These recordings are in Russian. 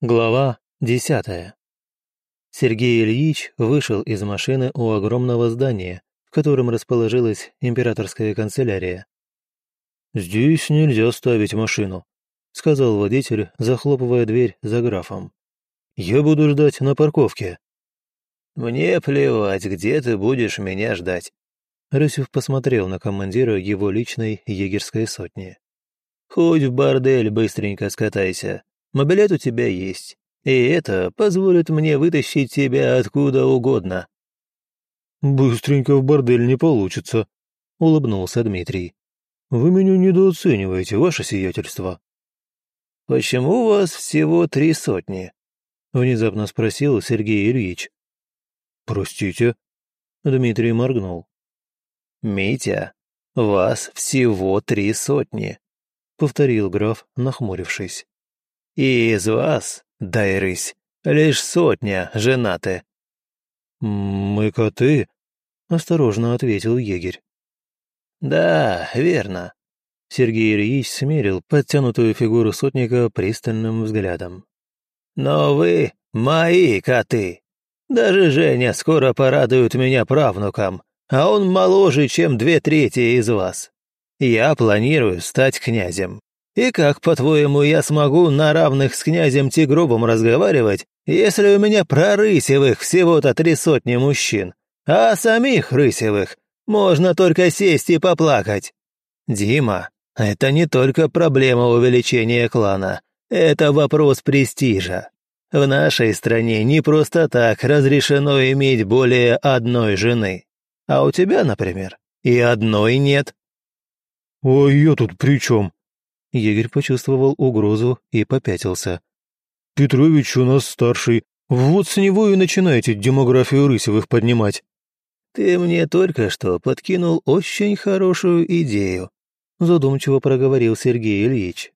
Глава десятая. Сергей Ильич вышел из машины у огромного здания, в котором расположилась императорская канцелярия. «Здесь нельзя ставить машину», — сказал водитель, захлопывая дверь за графом. «Я буду ждать на парковке». «Мне плевать, где ты будешь меня ждать». Рысев посмотрел на командира его личной егерской сотни. «Хоть в бордель быстренько скатайся. Мобилет у тебя есть, и это позволит мне вытащить тебя откуда угодно». «Быстренько в бордель не получится», — улыбнулся Дмитрий. «Вы меня недооцениваете, ваше сиятельство». «Почему у вас всего три сотни?» — внезапно спросил Сергей Ильич. «Простите?» — Дмитрий моргнул. «Митя, вас всего три сотни», — повторил граф, нахмурившись. И из вас, дай лишь сотня женаты». «Мы коты», — осторожно ответил егерь. «Да, верно». Сергей Ильич смерил подтянутую фигуру сотника пристальным взглядом. «Но вы мои коты. Даже Женя скоро порадует меня правнукам, а он моложе, чем две трети из вас. Я планирую стать князем. И как, по-твоему, я смогу на равных с князем Тигровым разговаривать, если у меня про Рысевых всего-то три сотни мужчин, а самих Рысевых можно только сесть и поплакать? Дима, это не только проблема увеличения клана, это вопрос престижа. В нашей стране не просто так разрешено иметь более одной жены. А у тебя, например, и одной нет. «А я тут при чем?» Егерь почувствовал угрозу и попятился. «Петрович у нас старший. Вот с него и начинаете демографию Рысевых поднимать». «Ты мне только что подкинул очень хорошую идею», задумчиво проговорил Сергей Ильич.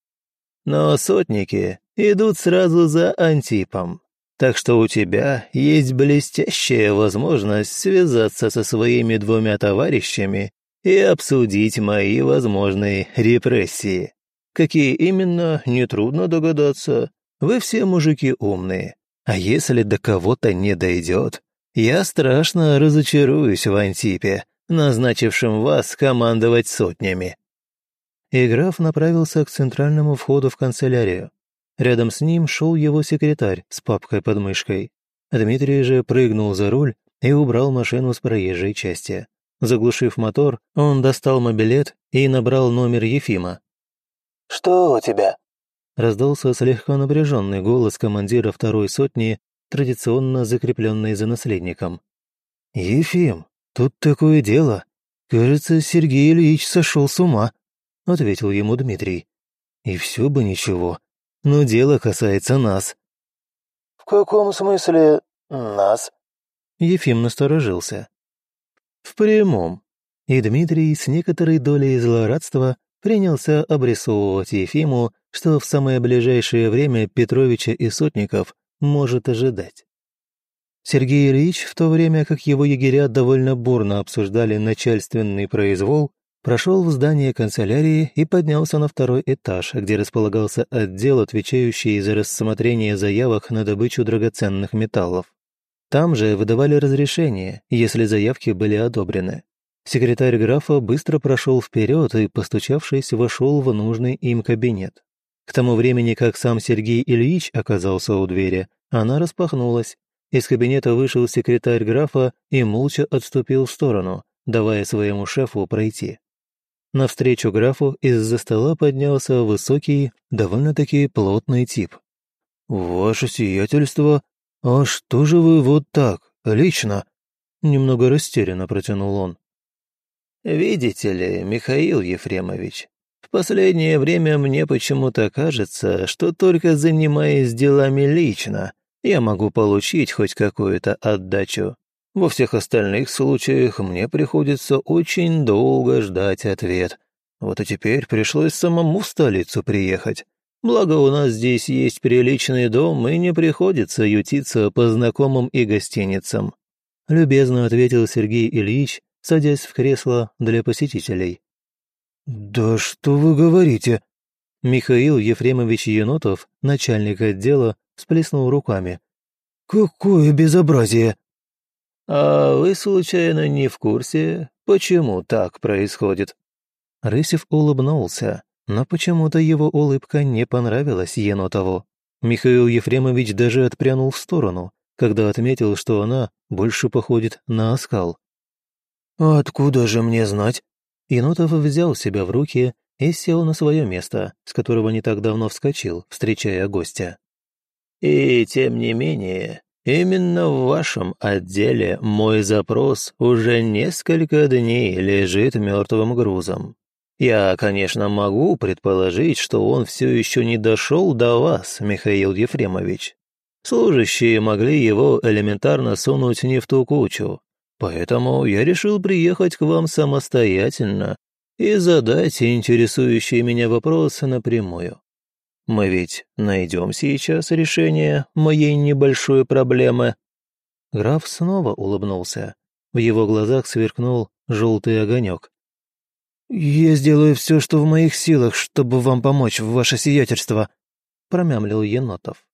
«Но сотники идут сразу за Антипом. Так что у тебя есть блестящая возможность связаться со своими двумя товарищами и обсудить мои возможные репрессии. Какие именно, нетрудно догадаться. Вы все мужики умные. А если до кого-то не дойдет, я страшно разочаруюсь в Антипе, назначившем вас командовать сотнями». И граф направился к центральному входу в канцелярию. Рядом с ним шел его секретарь с папкой под мышкой. Дмитрий же прыгнул за руль и убрал машину с проезжей части. Заглушив мотор, он достал мобилет и набрал номер Ефима. «Что у тебя?» Раздался слегка напряженный голос командира второй сотни, традиционно закрепленный за наследником. «Ефим, тут такое дело. Кажется, Сергей Ильич сошел с ума», — ответил ему Дмитрий. «И все бы ничего, но дело касается нас». «В каком смысле нас?» Ефим насторожился. «В прямом». И Дмитрий с некоторой долей злорадства принялся обрисовывать Ефиму, что в самое ближайшее время Петровича и Сотников может ожидать. Сергей Ильич, в то время как его егеря довольно бурно обсуждали начальственный произвол, прошел в здание канцелярии и поднялся на второй этаж, где располагался отдел, отвечающий за рассмотрение заявок на добычу драгоценных металлов. Там же выдавали разрешения, если заявки были одобрены. Секретарь графа быстро прошел вперед и, постучавшись, вошел в нужный им кабинет. К тому времени, как сам Сергей Ильич оказался у двери, она распахнулась. Из кабинета вышел секретарь графа и молча отступил в сторону, давая своему шефу пройти. Навстречу графу из-за стола поднялся высокий, довольно-таки плотный тип. «Ваше сиятельство, а что же вы вот так, лично?» Немного растерянно протянул он. «Видите ли, Михаил Ефремович, в последнее время мне почему-то кажется, что только занимаясь делами лично, я могу получить хоть какую-то отдачу. Во всех остальных случаях мне приходится очень долго ждать ответ. Вот и теперь пришлось самому в столицу приехать. Благо у нас здесь есть приличный дом, и не приходится ютиться по знакомым и гостиницам». Любезно ответил Сергей Ильич, садясь в кресло для посетителей. «Да что вы говорите?» Михаил Ефремович Енотов, начальник отдела, сплеснул руками. «Какое безобразие!» «А вы, случайно, не в курсе, почему так происходит?» Рысев улыбнулся, но почему-то его улыбка не понравилась Енотову. Михаил Ефремович даже отпрянул в сторону, когда отметил, что она больше походит на оскал. «Откуда же мне знать?» Енотов взял себя в руки и сел на свое место, с которого не так давно вскочил, встречая гостя. «И тем не менее, именно в вашем отделе мой запрос уже несколько дней лежит мертвым грузом. Я, конечно, могу предположить, что он все еще не дошел до вас, Михаил Ефремович. Служащие могли его элементарно сунуть не в ту кучу, поэтому я решил приехать к вам самостоятельно и задать интересующие меня вопросы напрямую. Мы ведь найдем сейчас решение моей небольшой проблемы». Граф снова улыбнулся. В его глазах сверкнул желтый огонек. «Я сделаю все, что в моих силах, чтобы вам помочь в ваше сиятельство», промямлил Енотов.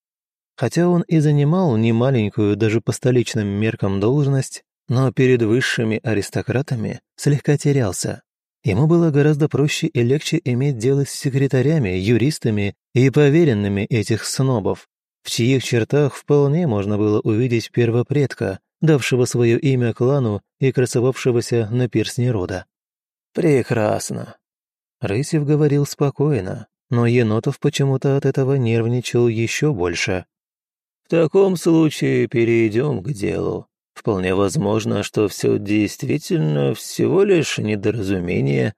Хотя он и занимал немаленькую даже по столичным меркам должность, но перед высшими аристократами слегка терялся. Ему было гораздо проще и легче иметь дело с секретарями, юристами и поверенными этих снобов, в чьих чертах вполне можно было увидеть первопредка, давшего свое имя клану и красовавшегося на перстне рода. «Прекрасно». Рысев говорил спокойно, но Енотов почему-то от этого нервничал еще больше. «В таком случае перейдем к делу. Вполне возможно, что все действительно всего лишь недоразумение».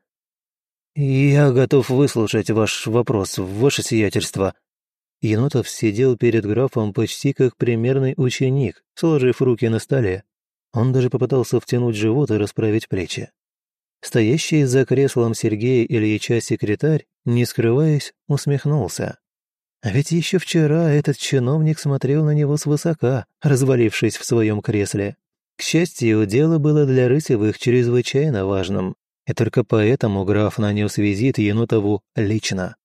«Я готов выслушать ваш вопрос, ваше сиятельство». Енотов сидел перед графом почти как примерный ученик, сложив руки на столе. Он даже попытался втянуть живот и расправить плечи. Стоящий за креслом Сергея Ильича секретарь, не скрываясь, усмехнулся. А ведь еще вчера этот чиновник смотрел на него свысока, развалившись в своем кресле. К счастью, дело было для Рысевых чрезвычайно важным, и только поэтому граф нанес визит Енотову лично.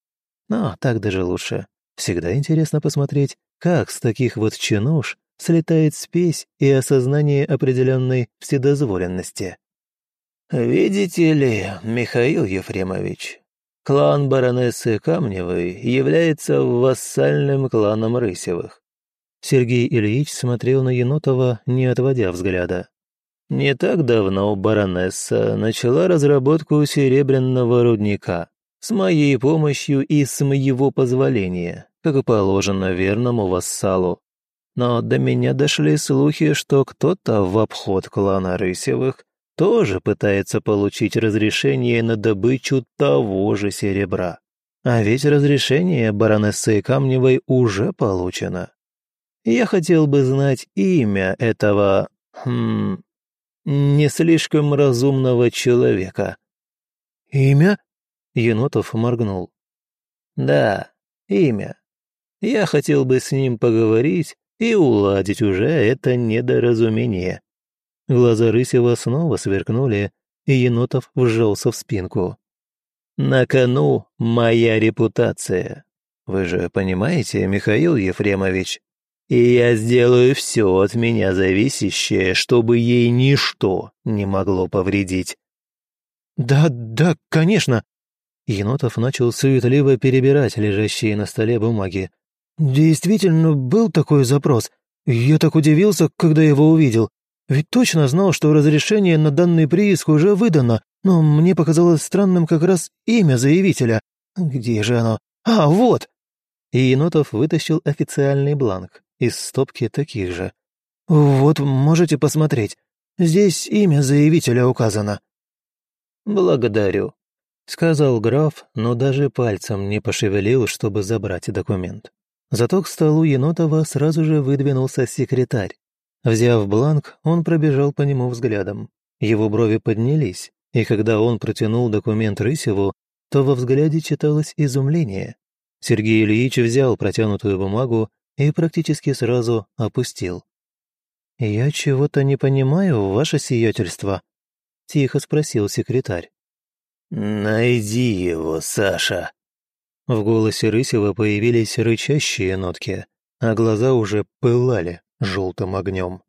Но так даже лучше. Всегда интересно посмотреть, как с таких вот чинуш слетает спесь и осознание определенной вседозволенности. «Видите ли, Михаил Ефремович, клан баронессы Камневой является вассальным кланом Рысевых». Сергей Ильич смотрел на Енотова, не отводя взгляда. «Не так давно баронесса начала разработку серебряного рудника с моей помощью и с моего позволения, как и положено верному вассалу. Но до меня дошли слухи, что кто-то в обход клана Рысевых тоже пытается получить разрешение на добычу того же серебра. А ведь разрешение баронессы Камневой уже получено. Я хотел бы знать имя этого... Хм... не слишком разумного человека. «Имя?» — Енотов моргнул. «Да, имя. Я хотел бы с ним поговорить и уладить уже это недоразумение. Глаза Рысева снова сверкнули, и Енотов вжался в спинку. «На кону моя репутация. Вы же понимаете, Михаил Ефремович? И я сделаю все от меня зависящее, чтобы ей ничто не могло повредить». «Да, да, конечно!» Енотов начал суетливо перебирать лежащие на столе бумаги. «Действительно, был такой запрос. Я так удивился, когда его увидел. Ведь точно знал, что разрешение на данный прииск уже выдано, но мне показалось странным как раз имя заявителя. Где же оно? А, вот!» И Енотов вытащил официальный бланк из стопки таких же. «Вот, можете посмотреть. Здесь имя заявителя указано». «Благодарю», — сказал граф, но даже пальцем не пошевелил, чтобы забрать документ. Зато к столу Енотова сразу же выдвинулся секретарь. Взяв бланк, он пробежал по нему взглядом. Его брови поднялись, и когда он протянул документ Рысеву, то во взгляде читалось изумление. Сергей Ильич взял протянутую бумагу и практически сразу опустил. «Я чего-то не понимаю, ваше сиятельство», — тихо спросил секретарь. «Найди его, Саша». В голосе Рысева появились рычащие нотки, а глаза уже пылали желтым огнем.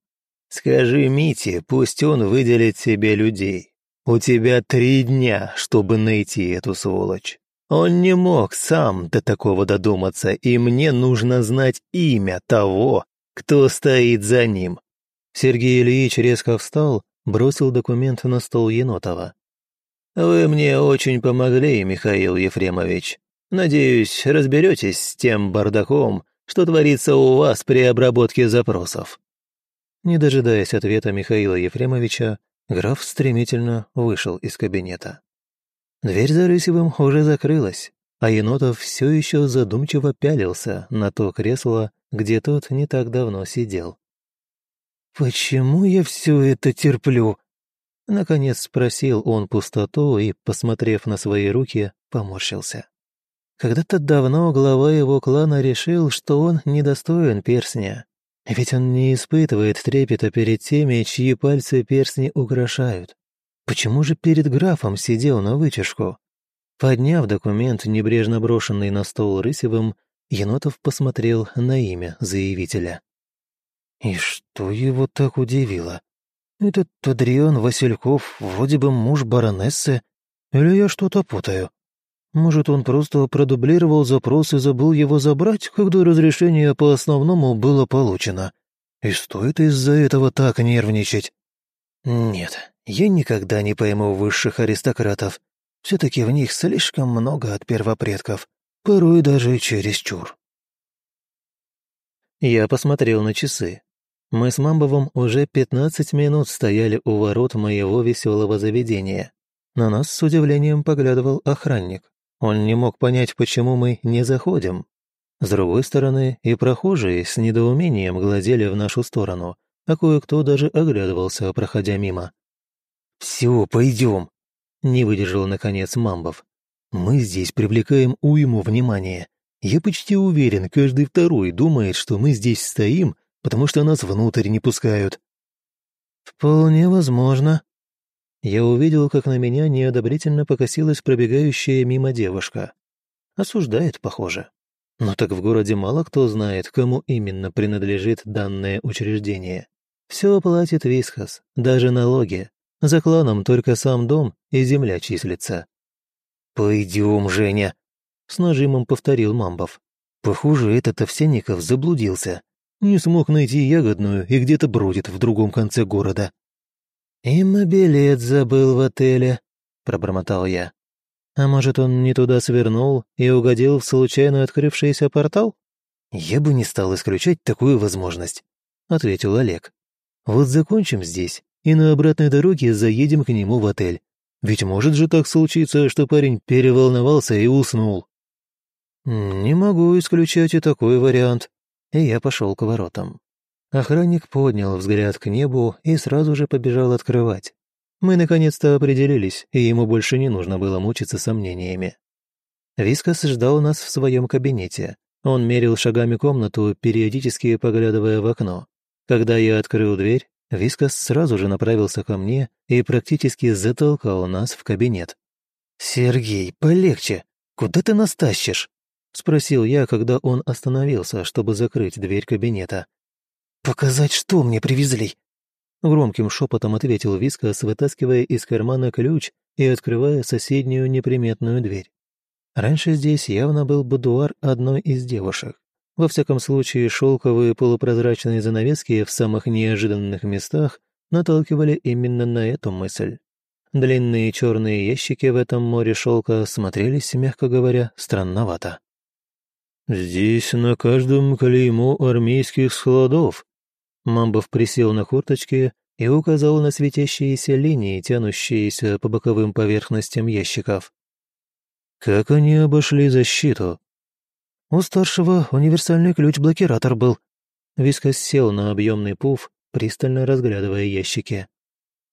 «Скажи Мите, пусть он выделит себе людей. У тебя три дня, чтобы найти эту сволочь. Он не мог сам до такого додуматься, и мне нужно знать имя того, кто стоит за ним». Сергей Ильич резко встал, бросил документ на стол Енотова. «Вы мне очень помогли, Михаил Ефремович. Надеюсь, разберетесь с тем бардаком, что творится у вас при обработке запросов». Не дожидаясь ответа Михаила Ефремовича, граф стремительно вышел из кабинета. Дверь за Рысевым уже закрылась, а Енотов все еще задумчиво пялился на то кресло, где тот не так давно сидел. «Почему я все это терплю?» Наконец спросил он пустоту и, посмотрев на свои руки, поморщился. Когда-то давно глава его клана решил, что он недостоин перстня, ведь он не испытывает трепета перед теми, чьи пальцы перстни украшают. Почему же перед графом сидел на вытяжку? Подняв документ, небрежно брошенный на стол Рысевым, Енотов посмотрел на имя заявителя. И что его так удивило? Этот Адриан Васильков вроде бы муж баронессы, или я что-то путаю? Может, он просто продублировал запрос и забыл его забрать, когда разрешение по основному было получено? И стоит из-за этого так нервничать? Нет, я никогда не пойму высших аристократов. Все-таки в них слишком много от первопредков, порой даже чересчур. Я посмотрел на часы. Мы с Мамбовым уже 15 минут стояли у ворот моего веселого заведения. На нас с удивлением поглядывал охранник. Он не мог понять, почему мы не заходим. С другой стороны, и прохожие с недоумением глазели в нашу сторону, а кое-кто даже оглядывался, проходя мимо. «Все, пойдем», — не выдержал, наконец, Мамбов. «Мы здесь привлекаем уйму внимания. Я почти уверен, каждый второй думает, что мы здесь стоим, потому что нас внутрь не пускают». «Вполне возможно», я увидел, как на меня неодобрительно покосилась пробегающая мимо девушка. Осуждает, похоже. Но так в городе мало кто знает, кому именно принадлежит данное учреждение. Все платит Висхас, даже налоги. За кланом только сам дом и земля числится. «Пойдем, Женя!» — с нажимом повторил Мамбов. «Похоже, этот Овсянников заблудился. Не смог найти ягодную и где-то бродит в другом конце города». «И билет забыл в отеле», — пробормотал я. «А может, он не туда свернул и угодил в случайно открывшийся портал?» «Я бы не стал исключать такую возможность», — ответил Олег. «Вот закончим здесь, и на обратной дороге заедем к нему в отель. Ведь может же так случиться, что парень переволновался и уснул». «Не могу исключать и такой вариант», и я пошел к воротам. Охранник поднял взгляд к небу и сразу же побежал открывать. Мы наконец-то определились, и ему больше не нужно было мучиться сомнениями. Вискас ждал нас в своем кабинете. Он мерил шагами комнату, периодически поглядывая в окно. Когда я открыл дверь, Вискас сразу же направился ко мне и практически затолкал нас в кабинет. «Сергей, полегче! Куда ты нас тащишь?» — спросил я, когда он остановился, чтобы закрыть дверь кабинета. «Показать, что мне привезли?» Громким шепотом ответил Вискас, вытаскивая из кармана ключ и открывая соседнюю неприметную дверь. Раньше здесь явно был будуар одной из девушек. Во всяком случае, шелковые полупрозрачные занавески в самых неожиданных местах наталкивали именно на эту мысль. Длинные черные ящики в этом море шелка смотрелись, мягко говоря, странновато. «Здесь на каждом клеймо армейских складов», Мамбов присел на курточке и указал на светящиеся линии, тянущиеся по боковым поверхностям ящиков. «Как они обошли защиту?» «У старшего универсальный ключ-блокиратор был». Вискас сел на объемный пуф, пристально разглядывая ящики.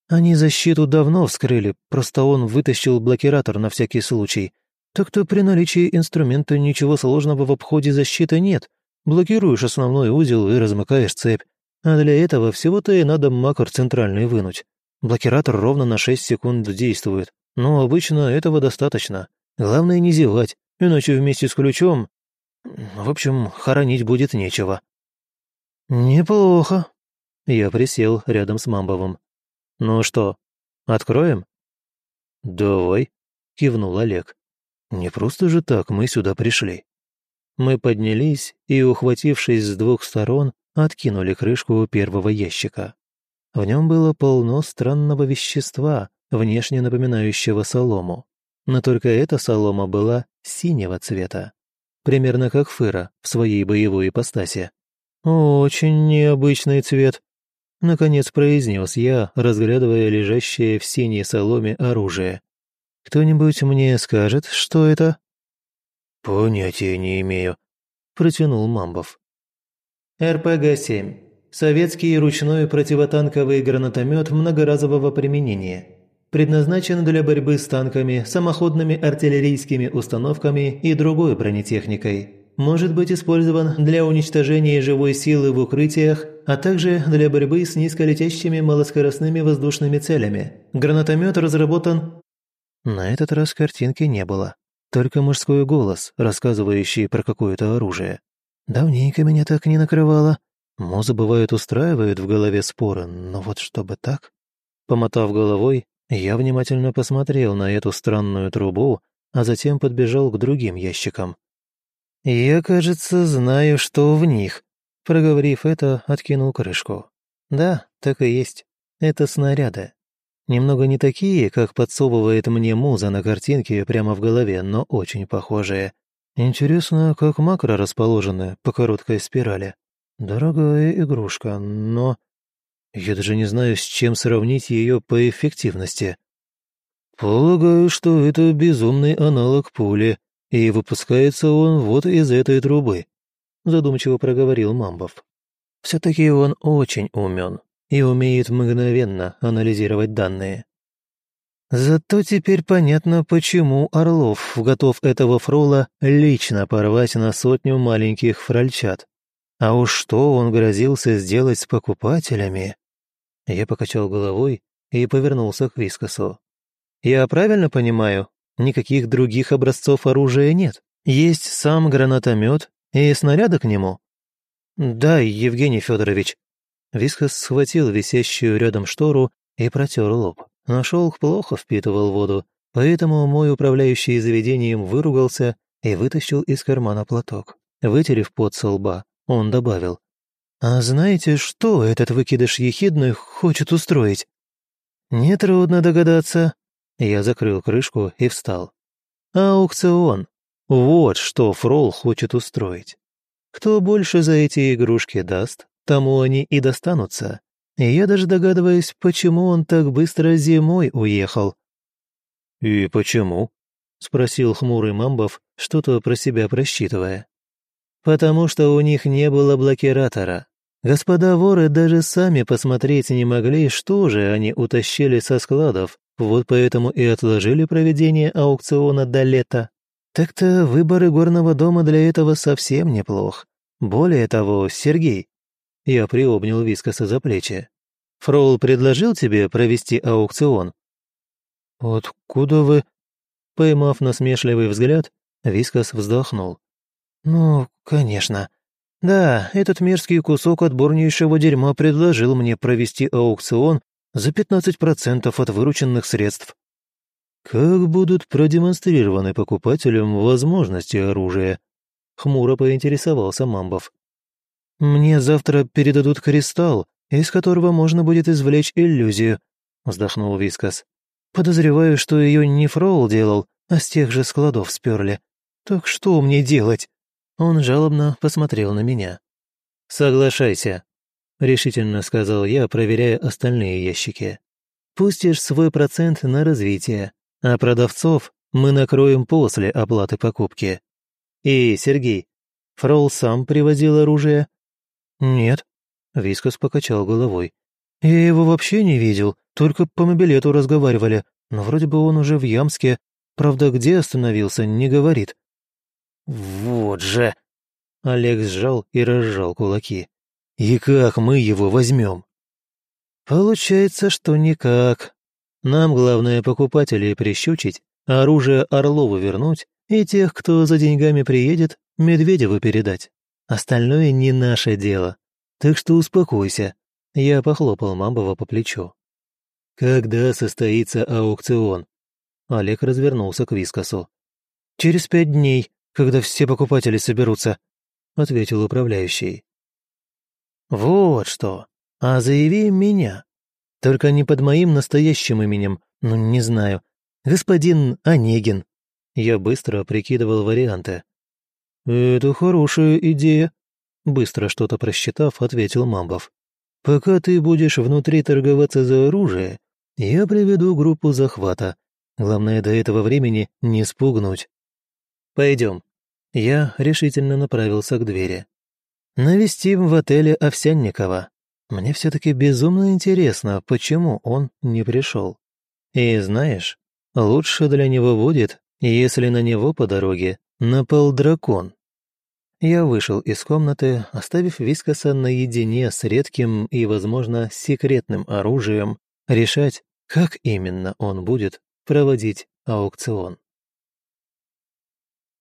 «Они защиту давно вскрыли, просто он вытащил блокиратор на всякий случай. Так-то при наличии инструмента ничего сложного в обходе защиты нет. Блокируешь основной узел и размыкаешь цепь. А для этого всего-то и надо макар центральный вынуть. Блокиратор ровно на 6 секунд действует, но обычно этого достаточно. Главное не зевать, иначе вместе с ключом... В общем, хоронить будет нечего. «Неплохо». Я присел рядом с Мамбовым. «Ну что, откроем?» «Давай», — кивнул Олег. «Не просто же так мы сюда пришли». Мы поднялись и, ухватившись с двух сторон, откинули крышку первого ящика. В нем было полно странного вещества, внешне напоминающего солому. Но только эта солома была синего цвета. Примерно как фыра в своей боевой ипостаси. «Очень необычный цвет», — наконец произнес я, разглядывая лежащее в синей соломе оружие. «Кто-нибудь мне скажет, что это?» «Понятия не имею», — протянул Мамбов. РПГ-7. Советский ручной противотанковый гранатомет многоразового применения. Предназначен для борьбы с танками, самоходными артиллерийскими установками и другой бронетехникой. Может быть использован для уничтожения живой силы в укрытиях, а также для борьбы с низколетящими малоскоростными воздушными целями. Гранатомет разработан... На этот раз картинки не было. Только мужской голос, рассказывающий про какое-то оружие. Давненько меня так не накрывало. Мозы бывают устраивают в голове споры, но вот чтобы так... Помотав головой, я внимательно посмотрел на эту странную трубу, а затем подбежал к другим ящикам. «Я, кажется, знаю, что в них», — проговорив это, откинул крышку. «Да, так и есть. Это снаряды. Немного не такие, как подсовывает мне муза на картинке прямо в голове, но очень похожие. Интересно, как макро расположены по короткой спирали. Дорогая игрушка, но я даже не знаю, с чем сравнить ее по эффективности. Полагаю, что это безумный аналог пули, и выпускается он вот из этой трубы, задумчиво проговорил Мамбов. Все-таки он очень умен и умеет мгновенно анализировать данные. Зато теперь понятно, почему Орлов готов этого фрола лично порвать на сотню маленьких фральчат. А уж что он грозился сделать с покупателями? Я покачал головой и повернулся к Вискосу. «Я правильно понимаю? Никаких других образцов оружия нет. Есть сам гранатомет и снаряды к нему?» «Да, Евгений Федорович». Вискос схватил висящую рядом штору и протер лоб. Но шелк плохо впитывал воду, поэтому мой управляющий заведением выругался и вытащил из кармана платок. Вытерев пот со лба, он добавил. «А знаете, что этот выкидыш ехидный хочет устроить?» «Нетрудно догадаться». Я закрыл крышку и встал. «Аукцион. Вот что Фрол хочет устроить. Кто больше за эти игрушки даст, тому они и достанутся. И я даже догадываюсь, почему он так быстро зимой уехал». «И почему?» — спросил хмурый Мамбов, что-то про себя просчитывая. «Потому что у них не было блокиратора. Господа воры даже сами посмотреть не могли, что же они утащили со складов, вот поэтому и отложили проведение аукциона до лета. Так-то выборы горного дома для этого совсем неплох. Более того, Сергей. Я приобнял Вискоса за плечи. Фрол предложил тебе провести аукцион? Откуда вы? Поймав насмешливый взгляд, Вискос вздохнул. Ну, конечно. Да, этот мерзкий кусок отборнейшего дерьма предложил мне провести аукцион за 15% от вырученных средств. Как будут продемонстрированы покупателям возможности оружия? Хмуро поинтересовался Мамбов. Мне завтра передадут кристалл, из которого можно будет извлечь иллюзию, вздохнул Вискас. Подозреваю, что ее не Фроул делал, а с тех же складов сперли. Так что мне делать? Он жалобно посмотрел на меня. «Соглашайся», — решительно сказал я, проверяя остальные ящики. «Пустишь свой процент на развитие, а продавцов мы накроем после оплаты покупки. И, Сергей, Фрол сам привозил оружие?» «Нет», — Вискас покачал головой. «Я его вообще не видел, только по мобилету разговаривали, но вроде бы он уже в Ямске, правда, где остановился, не говорит. «Вот же!» Олег сжал и разжал кулаки. «И как мы его возьмем?» «Получается, что никак. Нам главное покупателей прищучить, оружие Орлову вернуть и тех, кто за деньгами приедет, Медведеву передать. Остальное не наше дело. Так что успокойся. Я похлопал Мамбова по плечу. Когда состоится аукцион? Олег развернулся к Вискосу. «Через пять дней, когда все покупатели соберутся», — ответил управляющий. «Вот что. А заяви меня. Только не под моим настоящим именем, ну, не знаю. Господин Онегин». Я быстро прикидывал варианты. «Это хорошая идея», — быстро что-то просчитав, ответил Мамбов. «Пока ты будешь внутри торговаться за оружие, я приведу группу захвата. Главное, до этого времени не спугнуть. Пойдем». Я решительно направился к двери. Навестим в отеле Овсянникова. Мне все-таки безумно интересно, почему он не пришел. И знаешь, лучше для него будет, если на него по дороге напал дракон. Я вышел из комнаты, оставив Вискоса наедине с редким и, возможно, секретным оружием, решать, как именно он будет проводить аукцион.